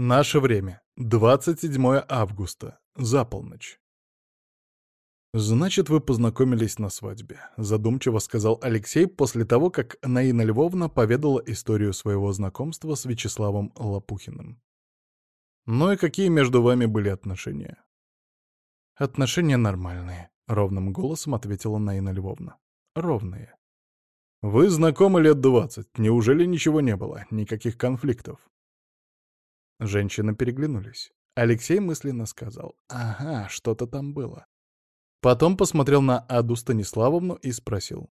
Наше время. 27 августа. За полночь. «Значит, вы познакомились на свадьбе», — задумчиво сказал Алексей после того, как Наина Львовна поведала историю своего знакомства с Вячеславом Лопухиным. «Ну и какие между вами были отношения?» «Отношения нормальные», — ровным голосом ответила Наина Львовна. «Ровные». «Вы знакомы лет двадцать. Неужели ничего не было? Никаких конфликтов?» Женщины переглянулись. Алексей мысленно сказал «Ага, что-то там было». Потом посмотрел на Аду Станиславовну и спросил.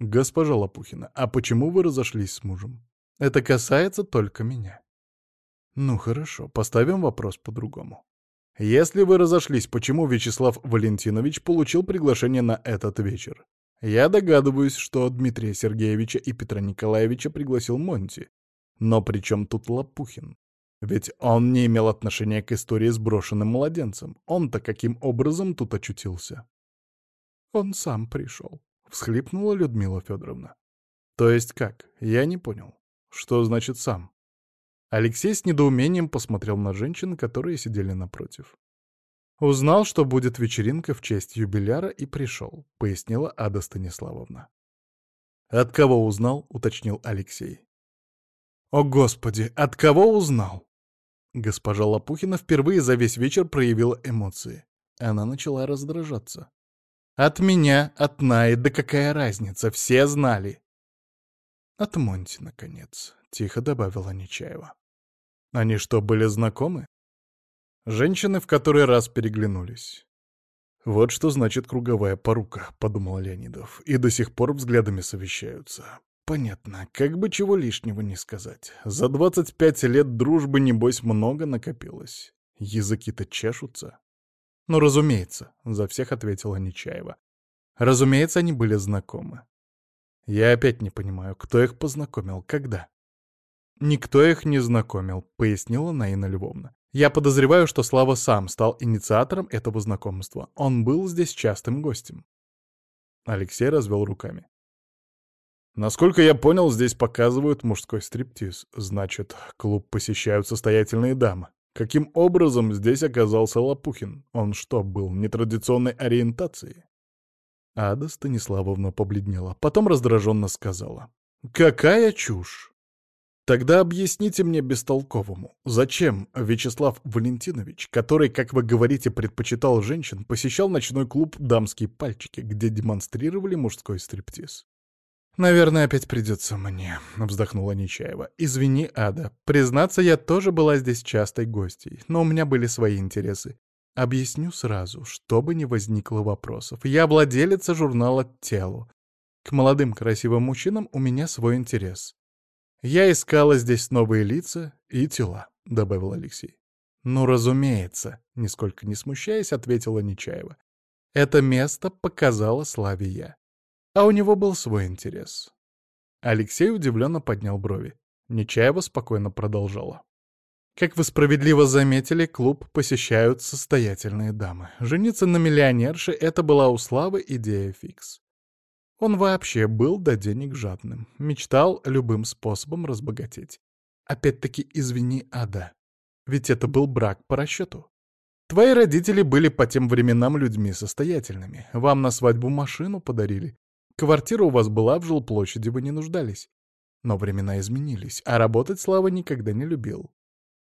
«Госпожа Лопухина, а почему вы разошлись с мужем? Это касается только меня». «Ну хорошо, поставим вопрос по-другому. Если вы разошлись, почему Вячеслав Валентинович получил приглашение на этот вечер? Я догадываюсь, что Дмитрия Сергеевича и Петра Николаевича пригласил Монти. Но при чем тут Лопухин? Ведь он не имел отношения к истории с брошенным младенцем. Он-то каким образом тут очутился? Он сам пришел, — всхлипнула Людмила Федоровна. То есть как? Я не понял. Что значит сам? Алексей с недоумением посмотрел на женщин, которые сидели напротив. «Узнал, что будет вечеринка в честь юбиляра, и пришел», — пояснила Ада Станиславовна. «От кого узнал?» — уточнил Алексей. «О, Господи, от кого узнал?» Госпожа Лопухина впервые за весь вечер проявила эмоции. Она начала раздражаться. «От меня, от Наи, да какая разница, все знали!» «От Монти, наконец», — тихо добавила Нечаева. «Они что, были знакомы?» Женщины в который раз переглянулись. «Вот что значит круговая порука», — подумал Леонидов, и до сих пор взглядами совещаются. Понятно, как бы чего лишнего не сказать. За 25 лет дружбы, небось, много накопилось. Языки-то чешутся. Ну, разумеется, за всех ответила Нечаева. Разумеется, они были знакомы. Я опять не понимаю, кто их познакомил, когда? Никто их не знакомил, пояснила Наина Львовна. Я подозреваю, что Слава сам стал инициатором этого знакомства. Он был здесь частым гостем. Алексей развел руками. Насколько я понял, здесь показывают мужской стриптиз. Значит, клуб посещают состоятельные дамы. Каким образом здесь оказался Лопухин? Он что, был нетрадиционной ориентации? Ада Станиславовна побледнела, потом раздраженно сказала. «Какая чушь! Тогда объясните мне бестолковому, зачем Вячеслав Валентинович, который, как вы говорите, предпочитал женщин, посещал ночной клуб «Дамские пальчики», где демонстрировали мужской стриптиз? «Наверное, опять придется мне», — вздохнула Нечаева. «Извини, Ада. Признаться, я тоже была здесь частой гостьей, но у меня были свои интересы. Объясню сразу, чтобы не возникло вопросов. Я владелица журнала «Телу». К молодым красивым мужчинам у меня свой интерес. Я искала здесь новые лица и тела», — добавил Алексей. «Ну, разумеется», — нисколько не смущаясь, ответила Нечаева. «Это место показала Славе я. А у него был свой интерес. Алексей удивленно поднял брови. Нечаева спокойно продолжала. Как вы справедливо заметили, клуб посещают состоятельные дамы. Жениться на миллионерше — это была у Славы идея фикс. Он вообще был до денег жадным, мечтал любым способом разбогатеть. Опять-таки, извини, Ада, ведь это был брак по расчету. Твои родители были по тем временам людьми состоятельными, вам на свадьбу машину подарили, Квартира у вас была, в жилплощади вы не нуждались. Но времена изменились, а работать Слава никогда не любил.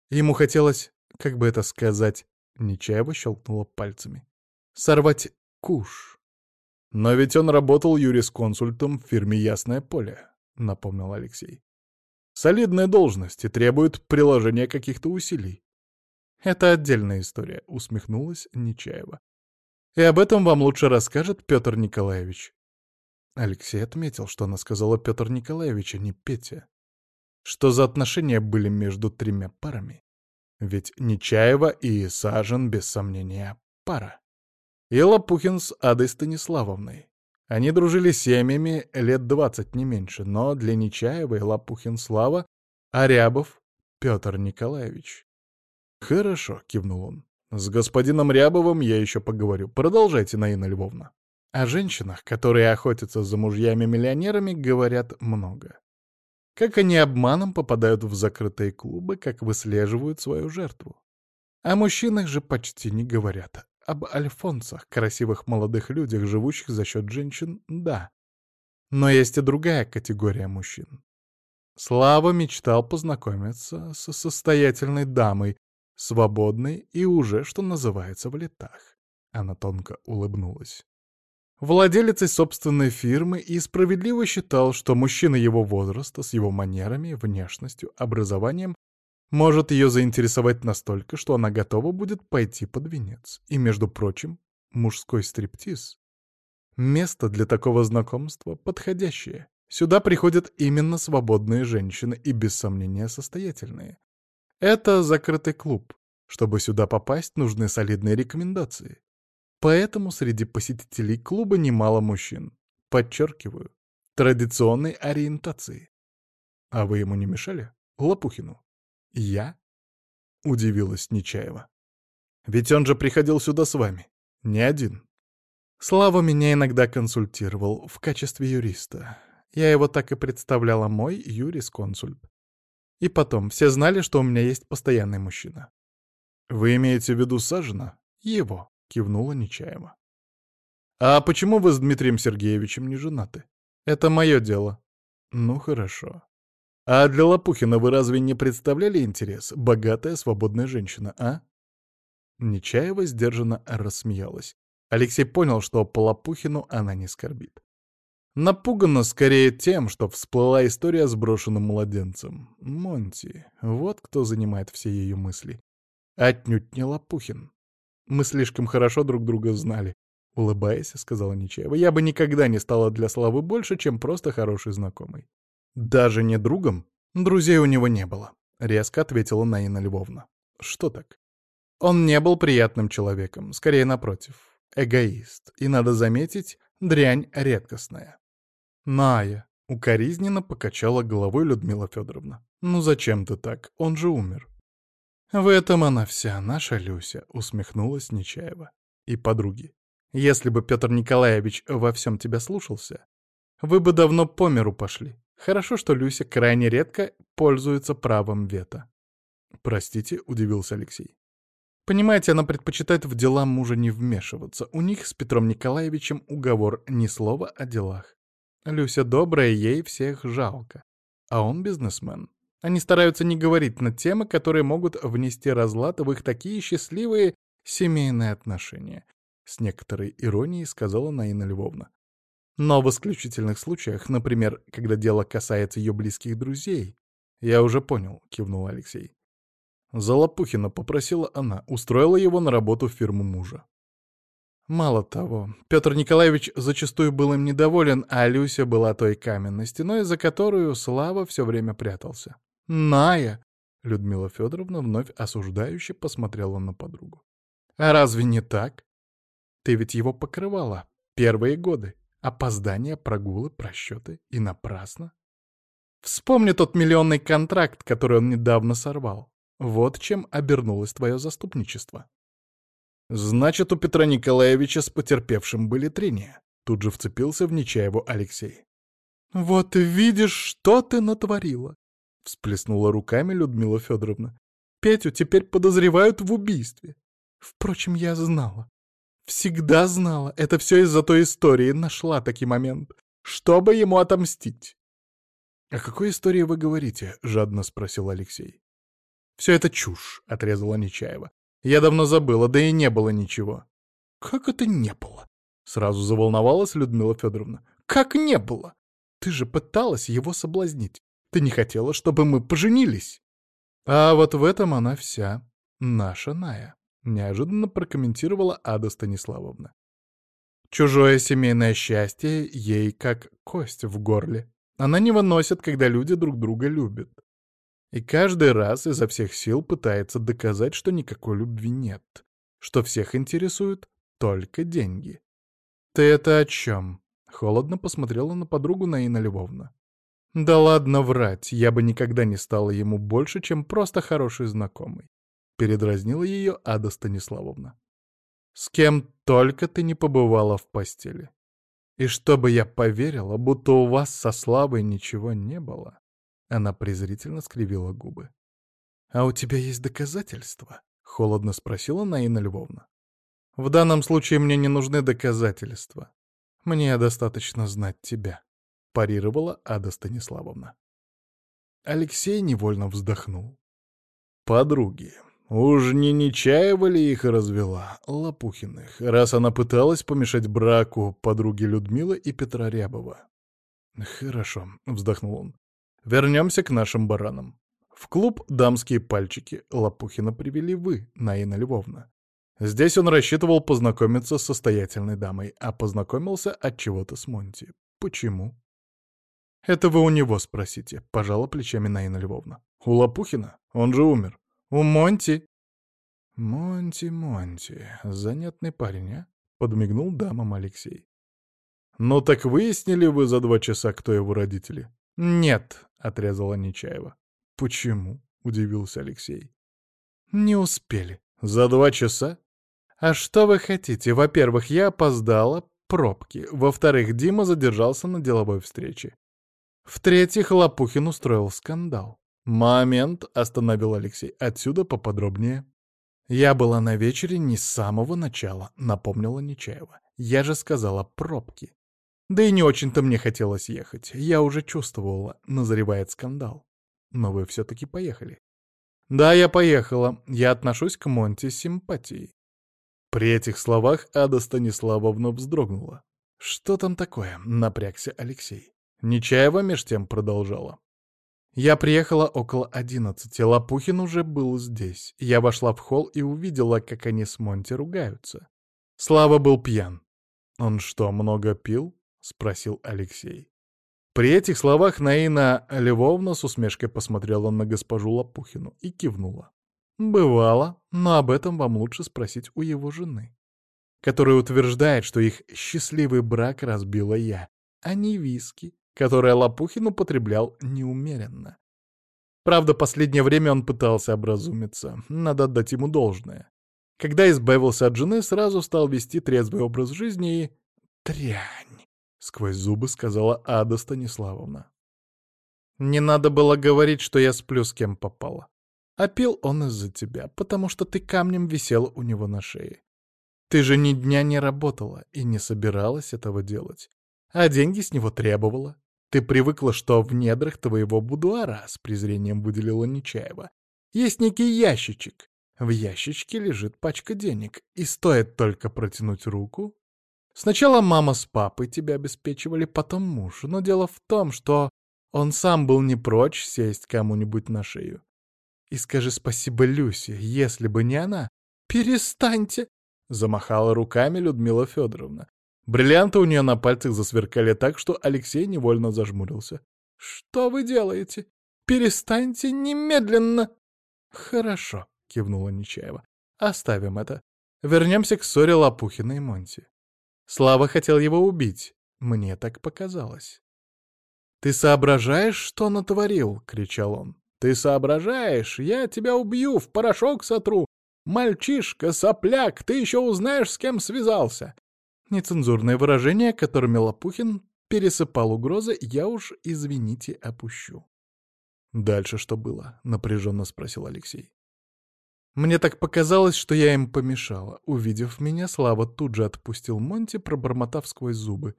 Ему хотелось, как бы это сказать, Нечаева щелкнула пальцами, сорвать куш. Но ведь он работал юрисконсультом в фирме «Ясное поле», — напомнил Алексей. Солидная должность и требует приложения каких-то усилий. Это отдельная история, усмехнулась Нечаева. И об этом вам лучше расскажет Петр Николаевич. Алексей отметил, что она сказала Петр Николаевич, а не Петя. Что за отношения были между тремя парами? Ведь Нечаева и Сажен, без сомнения, пара. И Лопухин с Адой Станиславовной. Они дружили семьями лет двадцать, не меньше, но для Нечаевой Лопухин Слава, а Рябов — Петр Николаевич. «Хорошо», — кивнул он. «С господином Рябовым я еще поговорю. Продолжайте, Наина Львовна». О женщинах, которые охотятся за мужьями-миллионерами, говорят много. как они обманом попадают в закрытые клубы, как выслеживают свою жертву. О мужчинах же почти не говорят. Об альфонсах, красивых молодых людях, живущих за счет женщин, да. Но есть и другая категория мужчин. Слава мечтал познакомиться со состоятельной дамой, свободной и уже, что называется, в летах. Она тонко улыбнулась. Владелицей собственной фирмы и справедливо считал, что мужчина его возраста с его манерами, внешностью, образованием может ее заинтересовать настолько, что она готова будет пойти под венец. И, между прочим, мужской стриптиз. Место для такого знакомства подходящее. Сюда приходят именно свободные женщины и, без сомнения, состоятельные. Это закрытый клуб. Чтобы сюда попасть, нужны солидные рекомендации. Поэтому среди посетителей клуба немало мужчин. Подчеркиваю, традиционной ориентации. А вы ему не мешали? Лопухину. «Я?» — удивилась Нечаева. «Ведь он же приходил сюда с вами. Не один». Слава меня иногда консультировал в качестве юриста. Я его так и представляла мой юрисконсульт. И потом, все знали, что у меня есть постоянный мужчина. «Вы имеете в виду Сажина?» «Его», — кивнула Нечаева. «А почему вы с Дмитрием Сергеевичем не женаты?» «Это мое дело». «Ну, хорошо. А для Лопухина вы разве не представляли интерес? Богатая, свободная женщина, а? Нечаева сдержанно рассмеялась. Алексей понял, что по Лопухину она не скорбит. Напугана скорее тем, что всплыла история с брошенным младенцем. Монти, вот кто занимает все ее мысли. Отнюдь не Лопухин. Мы слишком хорошо друг друга знали. Улыбаясь, сказала Нечаева, я бы никогда не стала для Славы больше, чем просто хороший знакомый. «Даже не другом? Друзей у него не было», — резко ответила Наина Львовна. «Что так?» Он не был приятным человеком, скорее напротив. Эгоист. И, надо заметить, дрянь редкостная. «Ная», — укоризненно покачала головой Людмила Федоровна. «Ну зачем ты так? Он же умер». «В этом она вся, наша Люся», — усмехнулась Нечаева. «И подруги, если бы Петр Николаевич во всем тебя слушался, вы бы давно по миру пошли. Хорошо, что Люся крайне редко пользуется правом вето. «Простите», — удивился Алексей. «Понимаете, она предпочитает в дела мужа не вмешиваться. У них с Петром Николаевичем уговор ни слова о делах. Люся добрая, ей всех жалко. А он бизнесмен. Они стараются не говорить на темы, которые могут внести разлад в их такие счастливые семейные отношения», — с некоторой иронией сказала Наина Львовна. Но в исключительных случаях, например, когда дело касается ее близких друзей... Я уже понял, кивнул Алексей. Залопухина попросила она, устроила его на работу в фирму мужа. Мало того, Петр Николаевич зачастую был им недоволен, а Люся была той каменной стеной, за которую Слава все время прятался. «Ная!» — Людмила Федоровна вновь осуждающе посмотрела на подругу. «А разве не так? Ты ведь его покрывала первые годы. Опоздания, прогулы, просчеты. И напрасно. Вспомни тот миллионный контракт, который он недавно сорвал. Вот чем обернулось твое заступничество. Значит, у Петра Николаевича с потерпевшим были трения. Тут же вцепился в Нечаеву Алексей. «Вот видишь, что ты натворила!» — всплеснула руками Людмила Федоровна. «Петю теперь подозревают в убийстве. Впрочем, я знала. Всегда знала. Это все из-за той истории. Нашла таки момент. Чтобы ему отомстить. «О какой истории вы говорите?» — жадно спросил Алексей. «Все это чушь», — отрезала Нечаева. «Я давно забыла, да и не было ничего». «Как это не было?» — сразу заволновалась Людмила Федоровна. «Как не было? Ты же пыталась его соблазнить. Ты не хотела, чтобы мы поженились». А вот в этом она вся, наша Ная. — неожиданно прокомментировала Ада Станиславовна. «Чужое семейное счастье ей как кость в горле. Она не выносит, когда люди друг друга любят. И каждый раз изо всех сил пытается доказать, что никакой любви нет, что всех интересуют только деньги. «Ты это о чем?» — холодно посмотрела на подругу Наина Львовна. «Да ладно врать, я бы никогда не стала ему больше, чем просто хороший знакомый. Передразнила ее Ада Станиславовна. «С кем только ты не побывала в постели. И чтобы я поверила, будто у вас со Славой ничего не было. Она презрительно скривила губы. «А у тебя есть доказательства?» — холодно спросила Наина Львовна. «В данном случае мне не нужны доказательства. Мне достаточно знать тебя», — парировала Ада Станиславовна. Алексей невольно вздохнул. «Подруги. Уж не Нечаева ли их развела, Лопухиных, раз она пыталась помешать браку подруги Людмилы и Петра Рябова?» «Хорошо», — вздохнул он. «Вернемся к нашим баранам. В клуб «Дамские пальчики» Лопухина привели вы, Наина Львовна. Здесь он рассчитывал познакомиться с состоятельной дамой, а познакомился от чего-то с Монти. Почему? Это вы у него спросите, пожала плечами Наина Львовна. У Лопухина? Он же умер. У Монти? Монти, Монти, занятный парень, а? Подмигнул дамам Алексей. «Ну так выяснили вы за два часа, кто его родители?» «Нет», — отрезала Нечаева. «Почему?» — удивился Алексей. «Не успели. За два часа? А что вы хотите? Во-первых, я опоздала, пробки. Во-вторых, Дима задержался на деловой встрече. В-третьих, Лопухин устроил скандал. «Момент», — остановил Алексей. «Отсюда поподробнее». «Я была на вечере не с самого начала», — напомнила Нечаева. «Я же сказала пробки. Да и не очень-то мне хотелось ехать. Я уже чувствовала, назревает скандал. Но вы все-таки поехали. Да, я поехала. Я отношусь к Монте с симпатией. При этих словах Ада Станиславовна вздрогнула. «Что там такое?» — напрягся Алексей. Нечаева меж тем продолжала. Я приехала около одиннадцати, Лопухин уже был здесь. Я вошла в холл и увидела, как они с Монти ругаются. Слава был пьян. Он что, много пил? — спросил Алексей. При этих словах Наина Львовна с усмешкой посмотрела на госпожу Лопухину и кивнула. «Бывало, но об этом вам лучше спросить у его жены, которая утверждает, что их счастливый брак разбила я, а не виски, которое Лопухин употреблял неумеренно. Правда, последнее время он пытался образумиться, надо отдать ему должное. Когда избавился от жены, сразу стал вести трезвый образ жизни и... Трянь! — сквозь зубы сказала Ада Станиславовна. «Не надо было говорить, что я сплю с кем попала. А пил он из-за тебя, потому что ты камнем висела у него на шее. Ты же ни дня не работала и не собиралась этого делать, а деньги с него требовала. Ты привыкла, что в недрах твоего будуара, с презрением выделила Нечаева, есть некий ящичек. В ящичке лежит пачка денег, и стоит только протянуть руку, Сначала мама с папой тебя обеспечивали, потом муж. Но дело в том, что он сам был не прочь сесть кому-нибудь на шею. И скажи спасибо Люсе, если бы не она. «Перестаньте!» — замахала руками Людмила Федоровна. Бриллианты у нее на пальцах засверкали так, что Алексей невольно зажмурился. «Что вы делаете? Перестаньте немедленно!» «Хорошо», — кивнула Нечаева. «Оставим это. Вернемся к ссоре Лопухина и Монти. Слава хотел его убить. Мне так показалось. «Ты соображаешь, что натворил?» — кричал он. «Ты соображаешь? Я тебя убью, в порошок сотру! Мальчишка, сопляк, ты еще узнаешь, с кем связался!» Нецензурные выражения, которыми Лопухин пересыпал угрозы, я уж, извините, опущу. «Дальше что было?» — напряженно спросил Алексей. Мне так показалось, что я им помешала. Увидев меня, Слава тут же отпустил Монти, пробормотав сквозь зубы.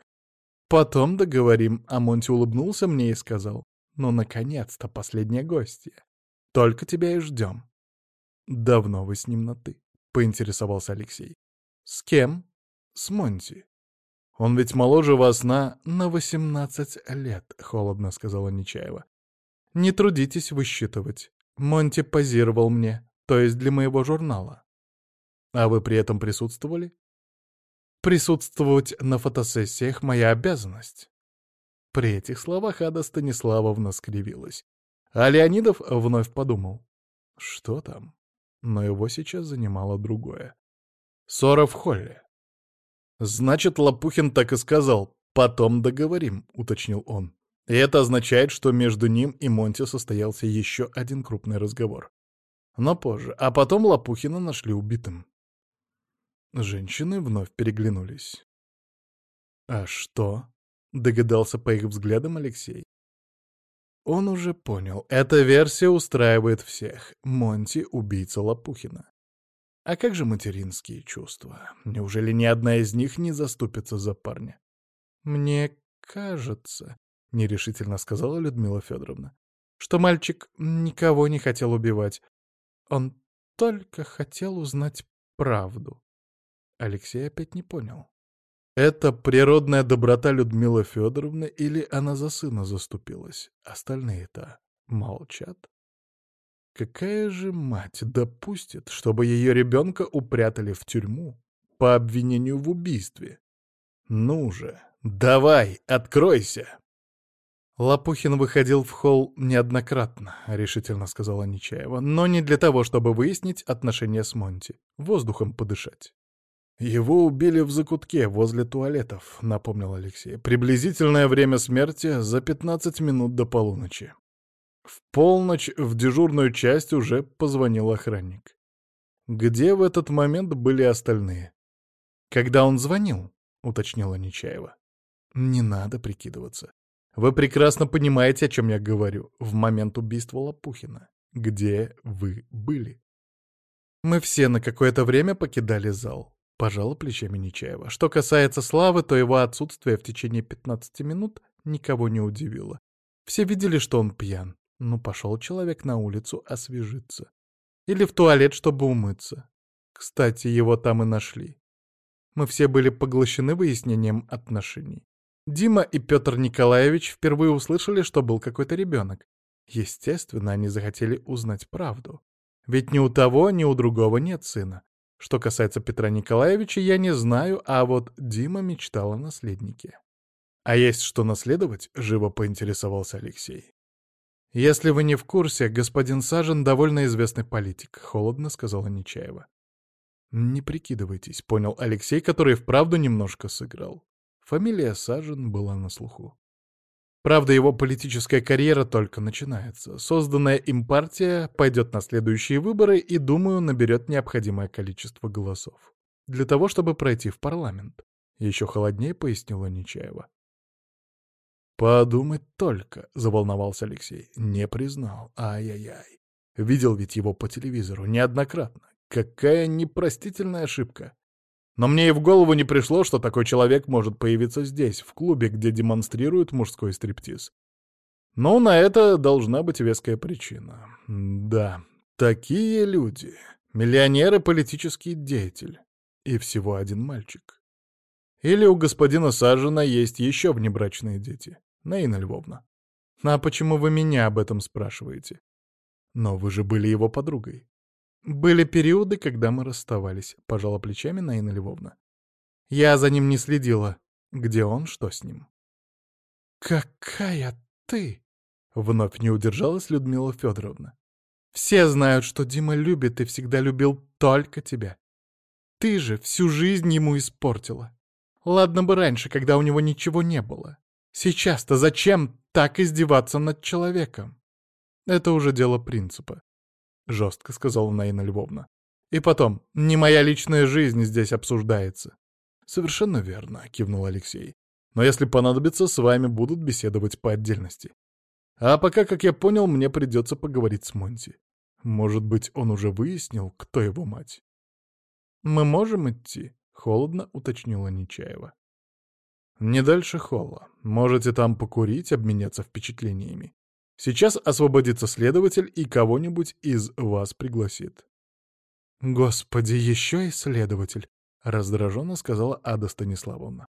«Потом договорим», а Монти улыбнулся мне и сказал. «Ну, наконец-то, последняя гостья. Только тебя и ждем». «Давно вы с ним на «ты», — поинтересовался Алексей. «С кем?» «С Монти». «Он ведь моложе вас на...» «На восемнадцать лет», — холодно сказала Нечаева. «Не трудитесь высчитывать. Монти позировал мне, то есть для моего журнала. А вы при этом присутствовали? Присутствовать на фотосессиях — моя обязанность. При этих словах Ада Станиславовна скривилась. А Леонидов вновь подумал. Что там? Но его сейчас занимало другое. Ссора в холле. Значит, Лопухин так и сказал. «Потом договорим», — уточнил он. И это означает, что между ним и Монти состоялся еще один крупный разговор но позже, а потом Лопухина нашли убитым. Женщины вновь переглянулись. «А что?» — догадался по их взглядам Алексей. Он уже понял, эта версия устраивает всех. Монти — убийца Лопухина. А как же материнские чувства? Неужели ни одна из них не заступится за парня? «Мне кажется», — нерешительно сказала Людмила Федоровна, «что мальчик никого не хотел убивать. Он только хотел узнать правду». Алексей опять не понял. Это природная доброта Людмилы Федоровны или она за сына заступилась? Остальные-то молчат. Какая же мать допустит, чтобы ее ребенка упрятали в тюрьму по обвинению в убийстве? Ну же, давай, откройся! Лопухин выходил в холл неоднократно, решительно сказала Нечаева, но не для того, чтобы выяснить отношения с Монти, воздухом подышать. «Его убили в закутке возле туалетов», — напомнил Алексей. «Приблизительное время смерти за 15 минут до полуночи». В полночь в дежурную часть уже позвонил охранник. Где в этот момент были остальные? «Когда он звонил?» — уточнила Нечаева. «Не надо прикидываться. Вы прекрасно понимаете, о чем я говорю, в момент убийства Лопухина. Где вы были?» Мы все на какое-то время покидали зал. Пожала плечами Нечаева. Что касается Славы, то его отсутствие в течение 15 минут никого не удивило. Все видели, что он пьян. Ну, пошел человек на улицу освежиться. Или в туалет, чтобы умыться. Кстати, его там и нашли. Мы все были поглощены выяснением отношений. Дима и Петр Николаевич впервые услышали, что был какой-то ребенок. Естественно, они захотели узнать правду. Ведь ни у того, ни у другого нет сына. Что касается Петра Николаевича, я не знаю, а вот Дима мечтал о наследнике. «А есть что наследовать?» — живо поинтересовался Алексей. «Если вы не в курсе, господин Сажен довольно известный политик», — холодно сказала Нечаева. «Не прикидывайтесь», — понял Алексей, который вправду немножко сыграл. Фамилия Сажен была на слуху. Правда, его политическая карьера только начинается. Созданная им партия пойдет на следующие выборы и, думаю, наберет необходимое количество голосов. Для того, чтобы пройти в парламент. Еще холоднее пояснила Нечаева. «Подумать только», — заволновался Алексей. «Не признал. Ай-яй-яй. Видел ведь его по телевизору неоднократно. Какая непростительная ошибка. Но мне и в голову не пришло, что такой человек может появиться здесь, в клубе, где демонстрируют мужской стриптиз. Но на это должна быть веская причина. Да, такие люди. Миллионер и политический деятель. И всего один мальчик. Или у господина Сажина есть еще внебрачные дети. Наина Львовна. А почему вы меня об этом спрашиваете? Но вы же были его подругой. «Были периоды, когда мы расставались», — пожала плечами Наина Львовна. «Я за ним не следила. Где он, что с ним?» «Какая ты!» — вновь не удержалась Людмила Федоровна. «Все знают, что Дима любит и всегда любил только тебя. Ты же всю жизнь ему испортила. Ладно бы раньше, когда у него ничего не было. Сейчас-то зачем так издеваться над человеком? Это уже дело принципа. — жестко сказала Наина Львовна. «И потом, не моя личная жизнь здесь обсуждается». «Совершенно верно», — кивнул Алексей. «Но если понадобится, с вами будут беседовать по отдельности. А пока, как я понял, мне придется поговорить с Монти. Может быть, он уже выяснил, кто его мать?» «Мы можем идти?» — холодно уточнила Нечаева. «Не дальше холла. Можете там покурить, обменяться впечатлениями. Сейчас освободится следователь и кого-нибудь из вас пригласит. «Господи, еще и следователь!» — раздраженно сказала Ада Станиславовна.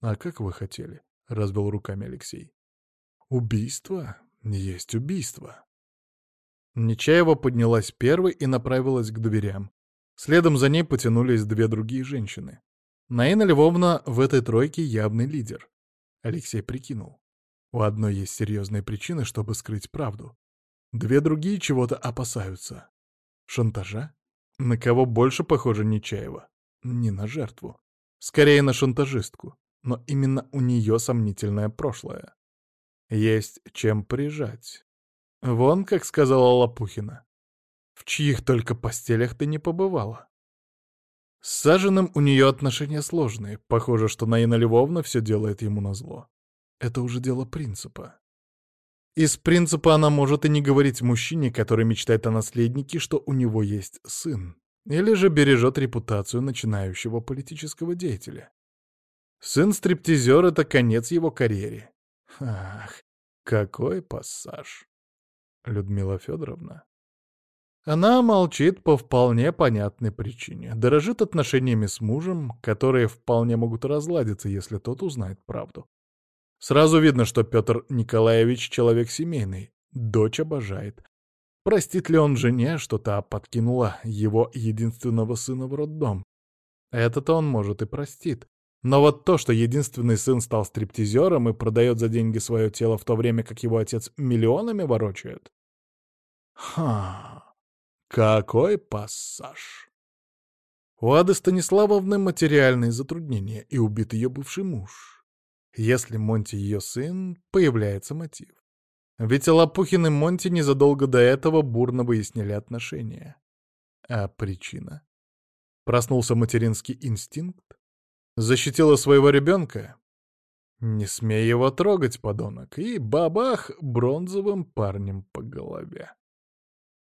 «А как вы хотели?» — разбил руками Алексей. «Убийство? Есть убийство». Нечаева поднялась первой и направилась к дверям. Следом за ней потянулись две другие женщины. Наина Львовна в этой тройке явный лидер. Алексей прикинул. У одной есть серьезные причины, чтобы скрыть правду. Две другие чего-то опасаются. Шантажа? На кого больше похоже Нечаева? Не на жертву. Скорее на шантажистку. Но именно у нее сомнительное прошлое. Есть чем прижать. Вон, как сказала Лопухина. В чьих только постелях ты не побывала. С Саженым у нее отношения сложные. Похоже, что Наина Львовна все делает ему назло. Это уже дело принципа. Из принципа она может и не говорить мужчине, который мечтает о наследнике, что у него есть сын. Или же бережет репутацию начинающего политического деятеля. Сын стриптизер — это конец его карьере. Ах, какой пассаж. Людмила Федоровна. Она молчит по вполне понятной причине. Дорожит отношениями с мужем, которые вполне могут разладиться, если тот узнает правду. Сразу видно, что Петр Николаевич человек семейный, дочь обожает. Простит ли он жене, что та подкинула его единственного сына в роддом? Это-то он, может, и простит. Но вот то, что единственный сын стал стриптизером и продает за деньги свое тело в то время, как его отец миллионами ворочает? Ха, какой пассаж! У Ады Станиславовны материальные затруднения и убит ее бывший муж. Если Монти ее сын, появляется мотив. Ведь Лопухин и Монти незадолго до этого бурно выяснили отношения. А причина? Проснулся материнский инстинкт? Защитила своего ребенка? Не смей его трогать, подонок, и бабах бронзовым парнем по голове.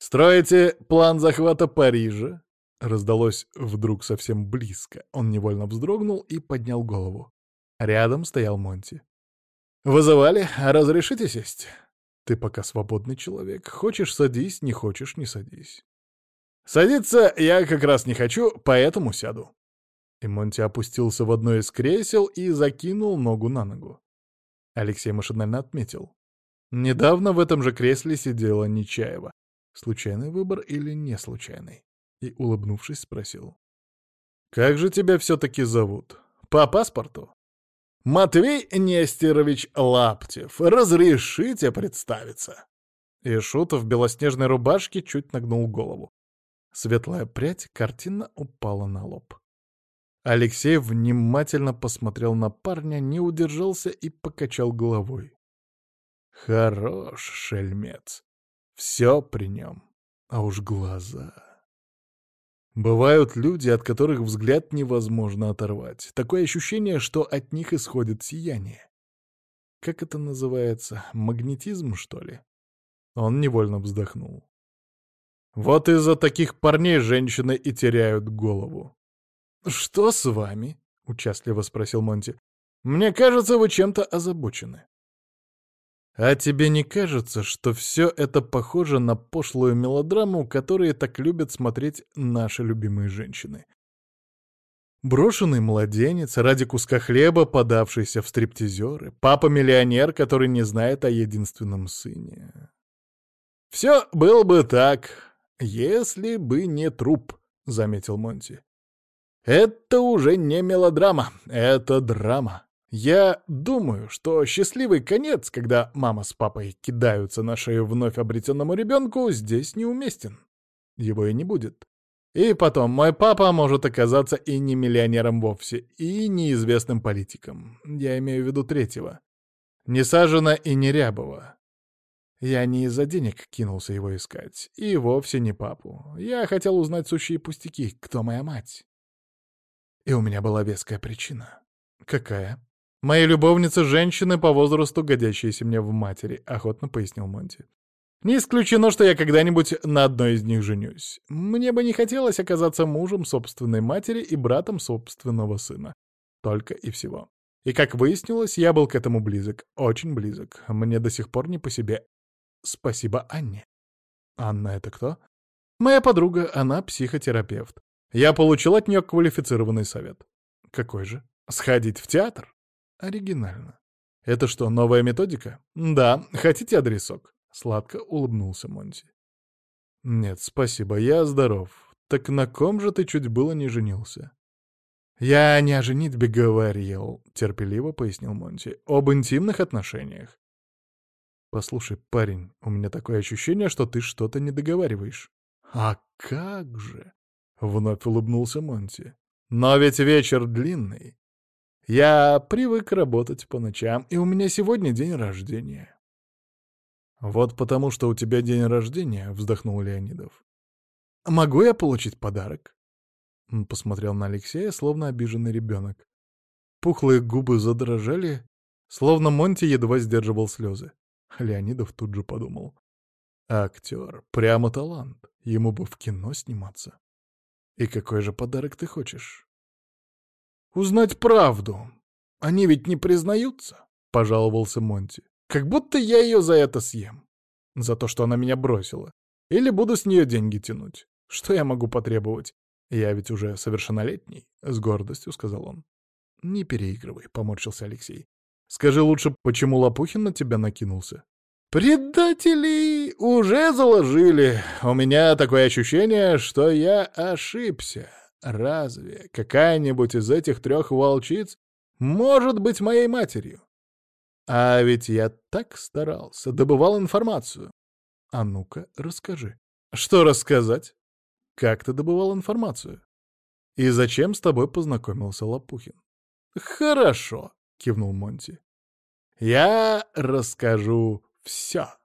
«Строите план захвата Парижа?» Раздалось вдруг совсем близко. Он невольно вздрогнул и поднял голову. Рядом стоял Монти. «Вызывали? Разрешите сесть?» Ты пока свободный человек. Хочешь — садись, не хочешь — не садись. Садиться я как раз не хочу, поэтому сяду. И Монти опустился в одно из кресел и закинул ногу на ногу. Алексей машинально отметил. Недавно в этом же кресле сидела Нечаева. Случайный выбор или не случайный? И, улыбнувшись, спросил. «Как же тебя все-таки зовут? По паспорту?» Матвей Нестерович Лаптев, разрешите представиться?» И Шут в белоснежной рубашке чуть нагнул голову. Светлая прядь картинно упала на лоб. Алексей внимательно посмотрел на парня, не удержался и покачал головой. Хорош шельмец. Все при нем. А уж глаза... Бывают люди, от которых взгляд невозможно оторвать. Такое ощущение, что от них исходит сияние. Как это называется? Магнетизм, что ли? Он невольно вздохнул. Вот из-за таких парней женщины и теряют голову. «Что с вами?» — участливо спросил Монти. «Мне кажется, вы чем-то озабочены». А тебе не кажется, что все это похоже на пошлую мелодраму, которые так любят смотреть наши любимые женщины? Брошенный младенец, ради куска хлеба подавшийся в стриптизеры, папа-миллионер, который не знает о единственном сыне. «Все было бы так, если бы не труп», — заметил Монти. «Это уже не мелодрама, это драма». Я думаю, что счастливый конец, когда мама с папой кидаются на шею вновь обретенному ребенку, здесь неуместен. Его и не будет. И потом, мой папа может оказаться и не миллионером вовсе, и неизвестным политиком. Я имею в виду третьего. Не Сажена и не Рябова. Я не из-за денег кинулся его искать, и вовсе не папу. Я хотел узнать сущие пустяки, кто моя мать. И у меня была веская причина. Какая? «Мои любовницы — женщины по возрасту, годящиеся мне в матери», — охотно пояснил Монти. «Не исключено, что я когда-нибудь на одной из них женюсь. Мне бы не хотелось оказаться мужем собственной матери и братом собственного сына. Только и всего. И, как выяснилось, я был к этому близок, очень близок. Мне до сих пор не по себе. Спасибо Анне». «Анна — это кто?» «Моя подруга, она психотерапевт. Я получил от нее квалифицированный совет». «Какой же? Сходить в театр?» Оригинально. Это что, новая методика? Да, хотите адресок? Сладко улыбнулся Монти. Нет, спасибо, я здоров. Так на ком же ты чуть было не женился? Я не о женитьбе говорил, терпеливо пояснил Монти. Об интимных отношениях. Послушай, парень, у меня такое ощущение, что ты что-то не договариваешь. А как же? Вновь улыбнулся Монти. Но ведь вечер длинный. Я привык работать по ночам, и у меня сегодня день рождения. Вот потому, что у тебя день рождения, вздохнул Леонидов. Могу я получить подарок? Он посмотрел на Алексея, словно обиженный ребенок. Пухлые губы задрожали, словно Монти едва сдерживал слезы. Леонидов тут же подумал. Актер, прямо талант. Ему бы в кино сниматься. И какой же подарок ты хочешь? Узнать правду. Они ведь не признаются, пожаловался Монти. Как будто я ее за это съем. За то, что она меня бросила. Или буду с нее деньги тянуть. Что я могу потребовать? Я ведь уже совершеннолетний, с гордостью сказал он. Не переигрывай, поморщился Алексей. Скажи лучше, почему Лопухин на тебя накинулся? «Предатели уже заложили. У меня такое ощущение, что я ошибся. Разве какая-нибудь из этих трех волчиц может быть моей матерью? А ведь я так старался, добывал информацию. А ну-ка, расскажи. Что рассказать? Как ты добывал информацию? И зачем с тобой познакомился Лопухин? Хорошо, кивнул Монти. Я расскажу все.